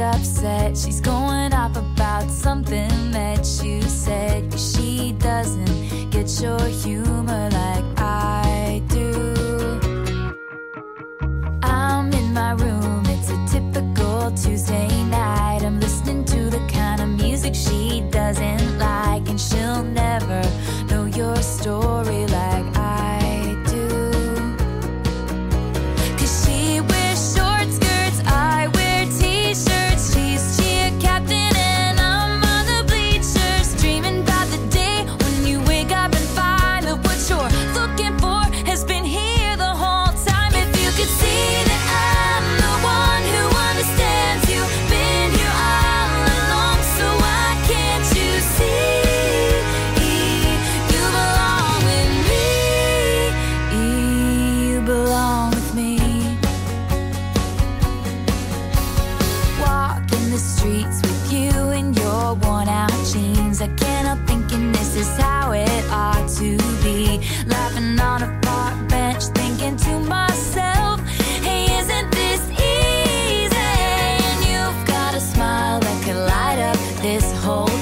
upset. She's going off about something that you said. She doesn't get your humor like I do. I'm in my room, it's a typical Tuesday night. I'm listening to the kind of music she doesn't like, and she'll never. second up thinking this is how it ought to be. Laughing on a park bench, thinking to myself, hey, isn't this easy? And you've got a smile that could light up this whole